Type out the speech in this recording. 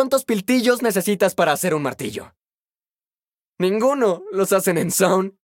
¿Cuántos piltillos necesitas para hacer un martillo? Ninguno. Los hacen en sound.